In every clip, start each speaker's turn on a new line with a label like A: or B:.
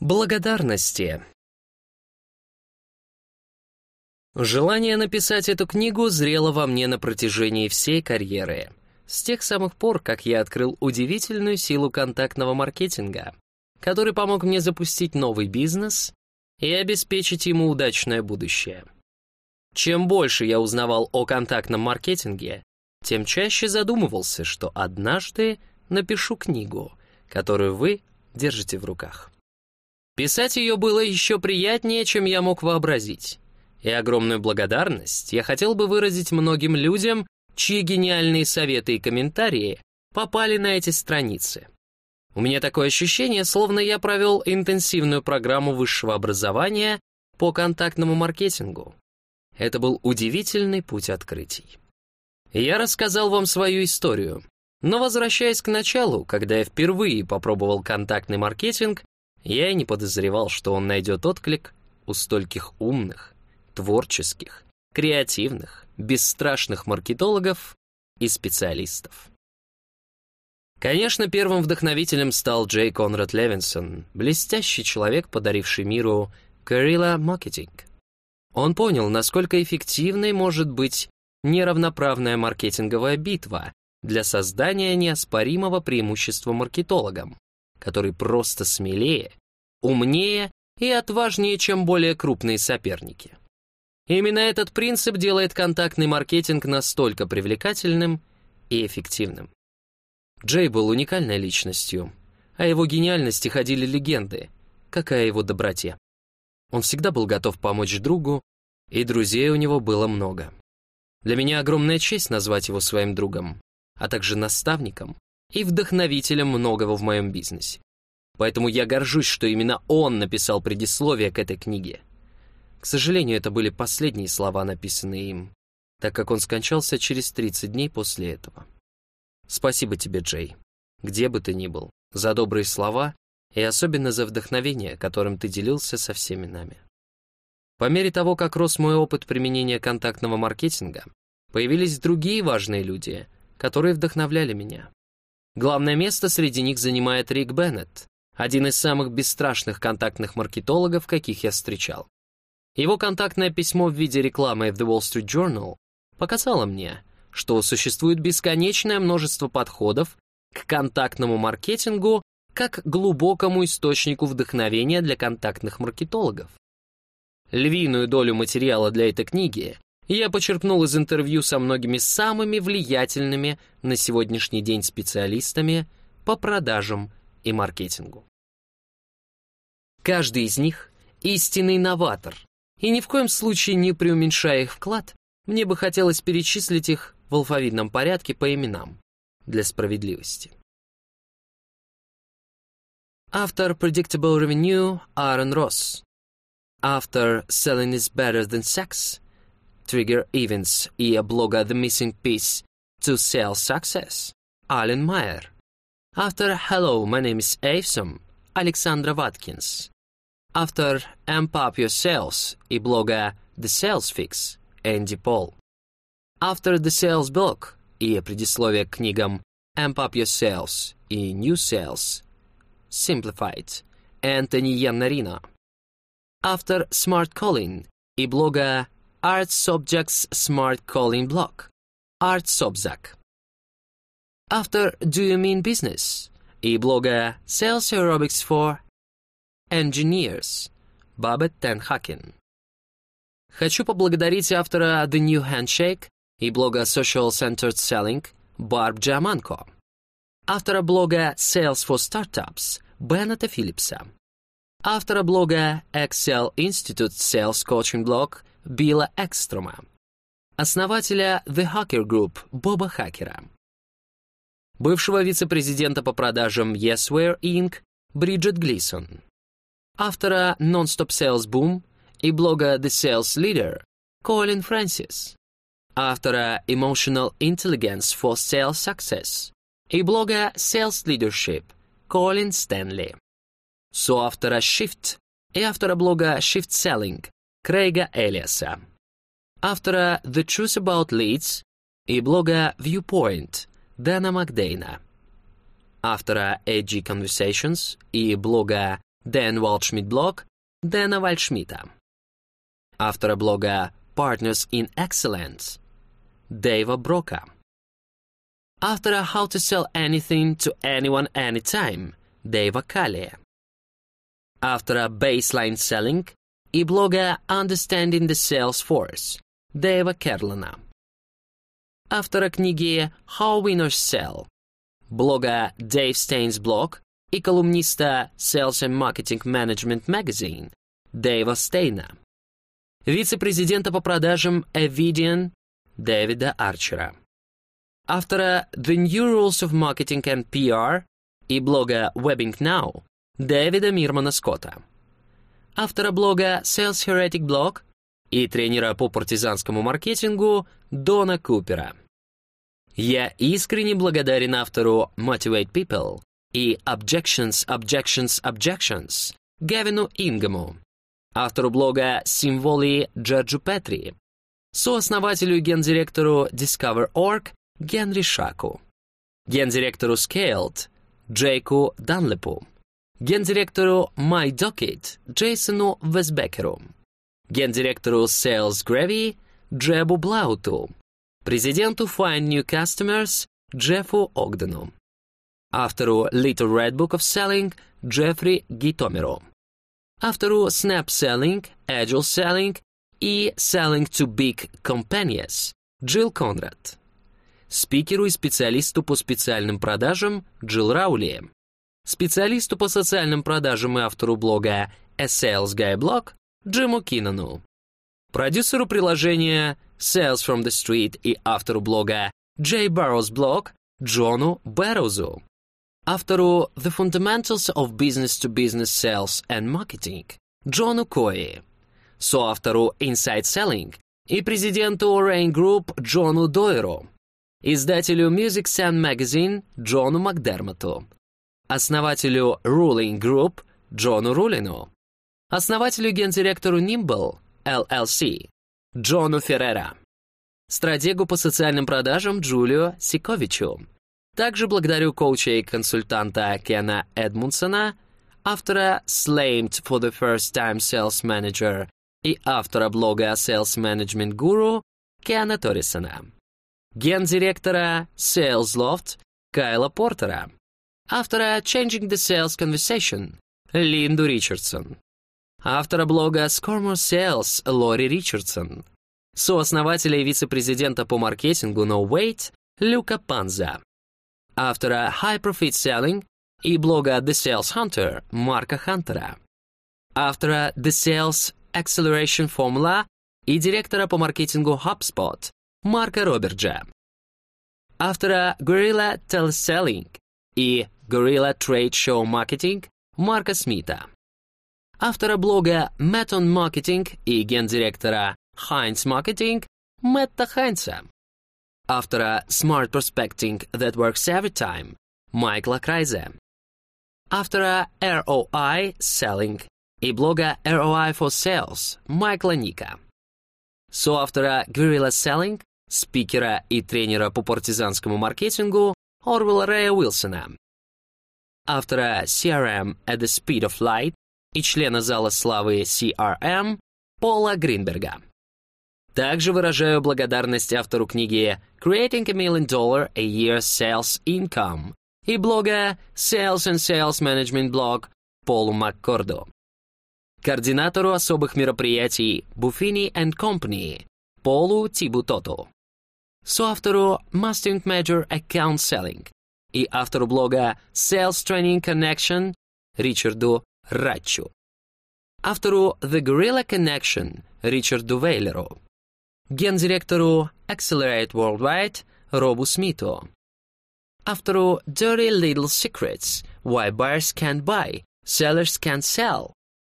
A: Благодарности. Желание написать эту книгу зрело во мне на протяжении всей карьеры. С тех самых пор, как я открыл удивительную силу контактного маркетинга, который помог мне запустить новый бизнес и обеспечить ему удачное будущее. Чем больше я узнавал о контактном маркетинге, тем чаще задумывался, что однажды напишу книгу, которую вы держите в руках. Писать ее было еще приятнее, чем я мог вообразить. И огромную благодарность я хотел бы выразить многим людям, чьи гениальные советы и комментарии попали на эти страницы. У меня такое ощущение, словно я провел интенсивную программу высшего образования по контактному маркетингу. Это был удивительный путь открытий. Я рассказал вам свою историю, но возвращаясь к началу, когда я впервые попробовал контактный маркетинг, я и не подозревал, что он найдет отклик у стольких умных, творческих, креативных, бесстрашных маркетологов и специалистов. Конечно, первым вдохновителем стал Джей Конрад Левинсон, блестящий человек, подаривший миру Guerrilla Marketing. Он понял, насколько эффективной может быть неравноправная маркетинговая битва для создания неоспоримого преимущества маркетологам, который просто смелее, умнее и отважнее, чем более крупные соперники. Именно этот принцип делает контактный маркетинг настолько привлекательным и эффективным. Джей был уникальной личностью. О его гениальности ходили легенды, как о его доброте. Он всегда был готов помочь другу, и друзей у него было много. Для меня огромная честь назвать его своим другом, а также наставником и вдохновителем многого в моем бизнесе. Поэтому я горжусь, что именно он написал предисловие к этой книге. К сожалению, это были последние слова, написанные им, так как он скончался через 30 дней после этого. Спасибо тебе, Джей, где бы ты ни был, за добрые слова и особенно за вдохновение, которым ты делился со всеми нами. По мере того, как рос мой опыт применения контактного маркетинга, появились другие важные люди, которые вдохновляли меня. Главное место среди них занимает Рик Беннет, один из самых бесстрашных контактных маркетологов, каких я встречал. Его контактное письмо в виде рекламы в The Wall Street Journal показало мне, что существует бесконечное множество подходов к контактному маркетингу как глубокому источнику вдохновения для контактных маркетологов. Львиную долю материала для этой книги я почерпнул из интервью со многими самыми влиятельными на сегодняшний день специалистами по продажам и маркетингу. Каждый из них — истинный новатор, и ни в коем случае не преуменьшая их вклад, мне бы хотелось перечислить их в алфавитном порядке по именам для справедливости. Автор Predictable Revenue Аарон Росс. Автор Selling is Better Than Sex Trigger Events и блога The Missing Piece to Sell Success, Ален Майер. Автор Hello, my name is Awesome, Александра Ваткинс. Автор Amp Up Your Sales и блога The Sales Fix, Энди Пол. Автор The Sales Blog и предисловие к книгам Amp Up Your Sales и New Sales, Simplified, Энтони Яннарино. Автор Smart Calling и блога Art Subjects Smart Calling Block, Art Subzac. Автор Do You Mean Business и блога Sales Aerobics for Engineers, Бабет Тенхакен. Хочу поблагодарить автора The New Handshake и блога Social Centered Selling Барб Джаманко, автора блога Sales for Startups Беннета Филлипса, автора блога Excel Institute Sales Coaching Blog Билла Экстрома, основателя The Hacker Group Боба Хакера, бывшего вице-президента по продажам Yesware Inc. Бриджит Глисон, автора Non-Stop Sales Boom и блога The Sales Leader Колин Фрэнсис, автора Emotional Intelligence for Sales Success и блога Sales Leadership Колин Стэнли, соавтора Shift и автора блога Shift Selling Крейга Элиаса, автора The Truth About Leads и блога Viewpoint Дэна Макдейна, автора Edgy Conversations и блога Дэн Валдшмидт блог Дэна Вальшмита. Автора блога Partners in Excellence Дэйва Брока. Автора How to Sell Anything to Anyone Anytime Дэйва Калли. Автора Baseline Selling и блога Understanding the Sales Force Дэйва Керлана. Автора книги How Winners Sell блога Dave Staines Blog и колумниста Sales and Marketing Management Magazine Дэйва Стейна. Вице-президента по продажам Evidian Дэвида Арчера. Автора The New Rules of Marketing and PR и блога Webbing Now Дэвида Мирмана Скотта. Автора блога Sales Heretic Blog и тренера по партизанскому маркетингу Дона Купера. Я искренне благодарен автору Motivate People и Objections, Objections, Objections Гевину Ингему, автору блога «Символы» Джорджу Петри, сооснователю и гендиректору Discover.org Генри Шаку, гендиректору Scaled Джейку Данлепу, гендиректору MyDocket Джейсону Весбекеру, гендиректору Sales Gravy Джебу Блауту, президенту Find New Customers Джеффу Огдену, автору Little Red Book of Selling Джеффри Гитомеру, автору Snap Selling, Agile Selling и Selling to Big Companies Джилл Конрад, спикеру и специалисту по специальным продажам Джилл Раули, специалисту по социальным продажам и автору блога A Sales Guy Blog Джиму Кинану, продюсеру приложения Sales from the Street и автору блога J Barrows Blog Джону Бэрроузу, автору The Fundamentals of Business-to-Business Sales and Marketing Джону Кои, соавтору Inside Selling и президенту Rain Group Джону Дойеру, издателю Music Sound Magazine Джону Макдермоту, основателю Ruling Group Джону Рулину, основателю гендиректору Nimble LLC Джону Феррера, стратегу по социальным продажам Джулио Сиковичу. Также благодарю коуча и консультанта Кена Эдмунсона, автора Slamed for the First Time Sales Manager и автора блога Sales Management Guru Кена Торрисона, гендиректора Sales Loft Кайла Портера, автора Changing the Sales Conversation Линду Ричардсон, автора блога Score More Sales Лори Ричардсон, сооснователя и вице-президента по маркетингу No Wait Люка Панза, автора High Profit Selling и блога The Sales Hunter Марка Хантера, автора The Sales Acceleration Formula и директора по маркетингу HubSpot Марка Роберджа, автора Gorilla Teleselling и Gorilla Trade Show Marketing Марка Смита, автора блога Meton Marketing и гендиректора Heinz Marketing Мэтта Хайнца, автора Smart Prospecting That Works Every Time Майкла Крайзе, автора ROI Selling и блога ROI for Sales Майкла Ника, соавтора Guerrilla Selling, спикера и тренера по партизанскому маркетингу Орвелла Рэя Уилсона, автора CRM at the Speed of Light и члена зала славы CRM Пола Гринберга. Также выражаю благодарность автору книги Creating a Million Dollar a Year Sales Income и блога Sales and Sales Management Blog Полу Маккорду, координатору особых мероприятий Buffini and Company Полу Тибутоту, соавтору Mastering Major Account Selling и автору блога Sales Training Connection Ричарду Ратчу, автору The Gorilla Connection Ричарду Вейлеру, гендиректору Accelerate Worldwide Робу Смиту, автору Dirty Little Secrets Why Buyers Can't Buy, Sellers Can't Sell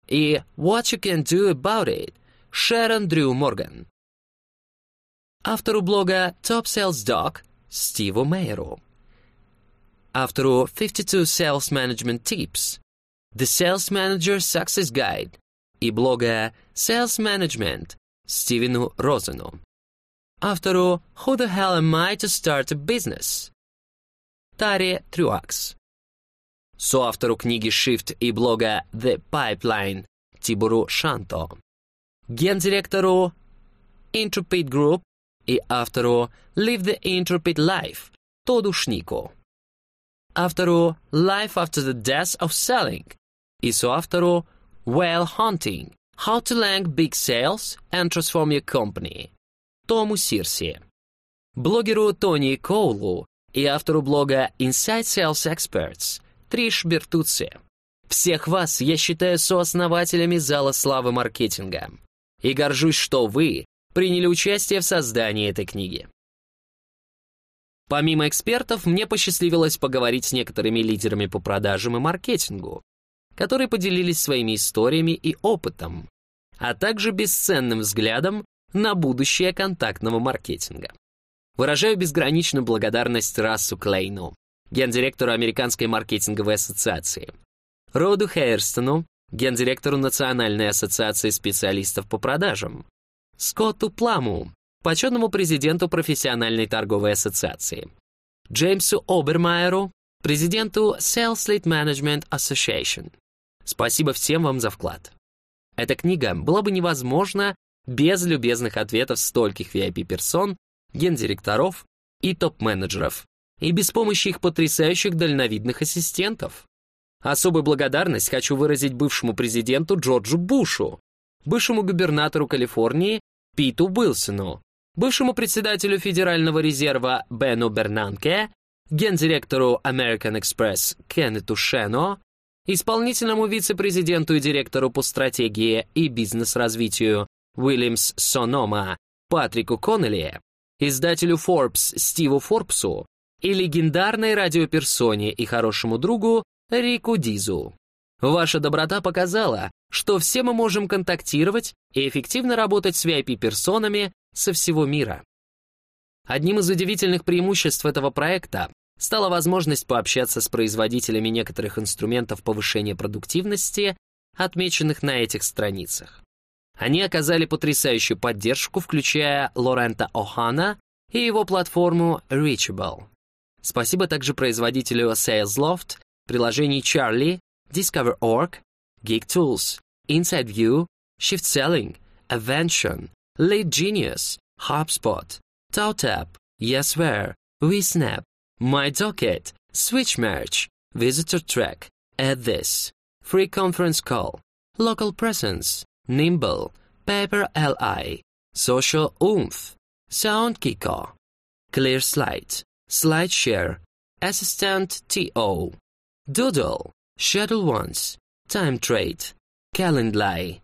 A: и What You Can Do About It Шерон Дрю Морган, автору блога Top Sales Doc Стиву Мейеру, автору 52 Sales Management Tips The Sales Manager Success Guide и блога Sales Management Стивену Розену, автору Who the Hell Am I to Start a Business Таре Трюакс, соавтору книги «Shift» и блога «The Pipeline» Тибуру Шанто, гендиректору Intrepid Group и автору «Live the Intrepid Life» Тоду Шнику, автору «Life After the Death of Selling» и соавтору «Whale Hunting – How to Land Big Sales and Transform Your Company» Тому Сирси, блогеру Тони Коулу и автору блога Inside Sales Experts Триш Бертуци. Всех вас я считаю сооснователями Зала славы маркетинга. И горжусь, что вы приняли участие в создании этой книги. Помимо экспертов, мне посчастливилось поговорить с некоторыми лидерами по продажам и маркетингу, которые поделились своими историями и опытом, а также бесценным взглядом на будущее контактного маркетинга. Выражаю безграничную благодарность Рассу Клейну, гендиректору Американской маркетинговой ассоциации, Роду Хейерстону, гендиректору Национальной ассоциации специалистов по продажам, Скотту Пламу, почетному президенту профессиональной торговой ассоциации, Джеймсу Обермайеру, президенту Sales Lead Management Association. Спасибо всем вам за вклад. Эта книга была бы невозможна без любезных ответов стольких VIP-персон, гендиректоров и топ-менеджеров, и без помощи их потрясающих дальновидных ассистентов. Особую благодарность хочу выразить бывшему президенту Джорджу Бушу, бывшему губернатору Калифорнии Питу Уилсону, бывшему председателю Федерального резерва Бену Бернанке, гендиректору American Express Кеннету Шено, исполнительному вице-президенту и директору по стратегии и бизнес-развитию Уильямс Сонома Патрику Коннелли, издателю Forbes Стиву Форбсу и легендарной радиоперсоне и хорошему другу Рику Дизу. Ваша доброта показала, что все мы можем контактировать и эффективно работать с VIP-персонами со всего мира. Одним из удивительных преимуществ этого проекта стала возможность пообщаться с производителями некоторых инструментов повышения продуктивности, отмеченных на этих страницах. Они оказали потрясающую поддержку, включая Лорента О'Хана и его платформу Reachable. Спасибо также производителю SalesLoft, приложений Charlie, Discover.org, Geek Tools, Inside View, Shift Selling, Avention, Lead Genius, HubSpot, TowTap, Yesware, WeSnap, MyDocket, SwitchMerge, Visitor Track, Add This, Free Conference Call, Local Presence, Nimble, Paper Li, Social Oomph, SoundKiko, ClearSlide, SlideShare, Assistant TO, Doodle, Shuttle Ones, Time Trade, Calendly,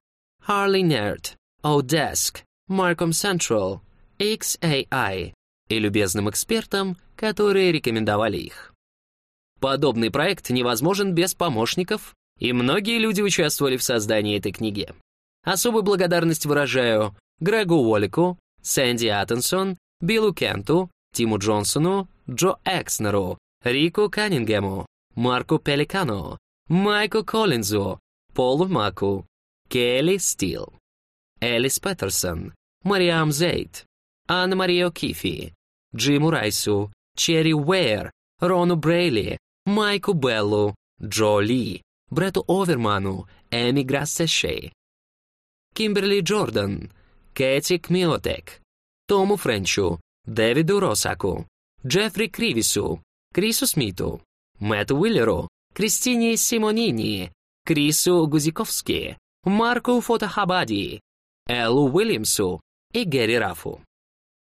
A: Harley Nerd, Odesk, Markham Central, XAI и любезным экспертам, которые рекомендовали их. Подобный проект невозможен без помощников, и многие люди участвовали в создании этой книги. Особую благодарность выражаю Грегу Уоллику, Сэнди Аттенсон, Биллу Кенту, Тиму Джонсону, Джо Экснеру, Рику Каннингему, Марку Пеликану, Майку Коллинзу, Полу Маку, Келли Стил, Элис Петерсон, Мариам Зейт, Анна Мария Кифи, Джиму Райсу, Черри Уэйр, Рону Брейли, Майку Беллу, Джо Ли, Бретту Оверману, Эми Грассешей, Кимберли Джордан, Кэти Кмиотек, Тому Френчу, Дэвиду Росаку, Джеффри Кривису, Крису Смиту, Мэтту Уиллеру, Кристине Симонини, Крису Гузиковски, Марку Фотохабади, Эллу Уильямсу и Гэри Рафу.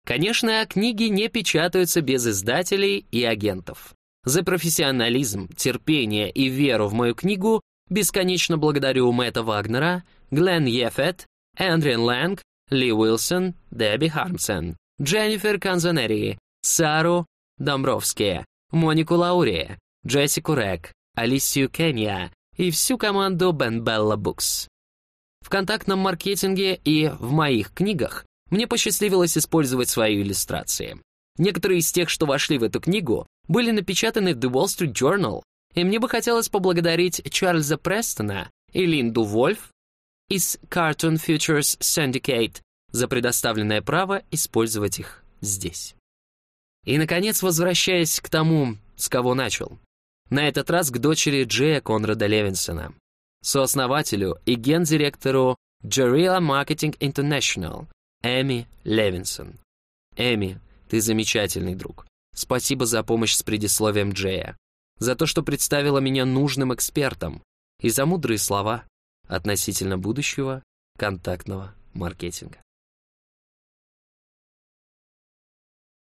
A: Конечно, книги не печатаются без издателей и агентов. За профессионализм, терпение и веру в мою книгу бесконечно благодарю Мэтта Вагнера, Глен Ефет, Эндрин Лэнг, Ли Уилсон, Дебби Хармсен, Дженнифер Канзанери, Сару Домбровски, Монику Лаури, Джессику Рек, Алисию Кенья и всю команду Ben Bella Books. В контактном маркетинге и в моих книгах мне посчастливилось использовать свои иллюстрации. Некоторые из тех, что вошли в эту книгу, были напечатаны в The Wall Street Journal, и мне бы хотелось поблагодарить Чарльза Престона и Линду Вольф из Cartoon Futures Syndicate за предоставленное право использовать их здесь. И, наконец, возвращаясь к тому, с кого начал. На этот раз к дочери Джея Конрада Левинсона, сооснователю и гендиректору Guerrilla Marketing International, Эми Левинсон. Эми, ты замечательный друг. Спасибо за помощь с предисловием Джея, за то, что представила меня нужным экспертом, и за мудрые слова относительно будущего контактного маркетинга.